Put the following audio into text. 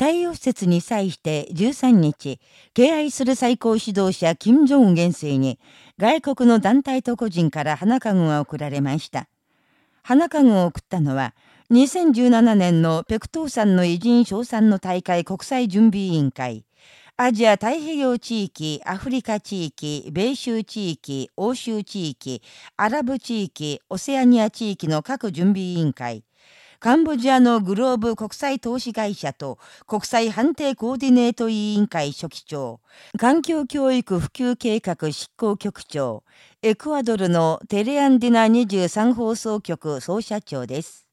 太陽施設に際して13日、敬愛する最高指導者金正恩元帥に、外国の団体と個人から花籠が贈られました。花籠を贈ったのは、2017年のペクトーさんの偉人賞賛の大会国際準備委員会、アジア太平洋地域、アフリカ地域、米州地域、欧州地域、アラブ地域、オセアニア地域の各準備委員会、カンボジアのグローブ国際投資会社と国際判定コーディネート委員会書記長、環境教育普及計画執行局長、エクアドルのテレアンディナ23放送局総社長です。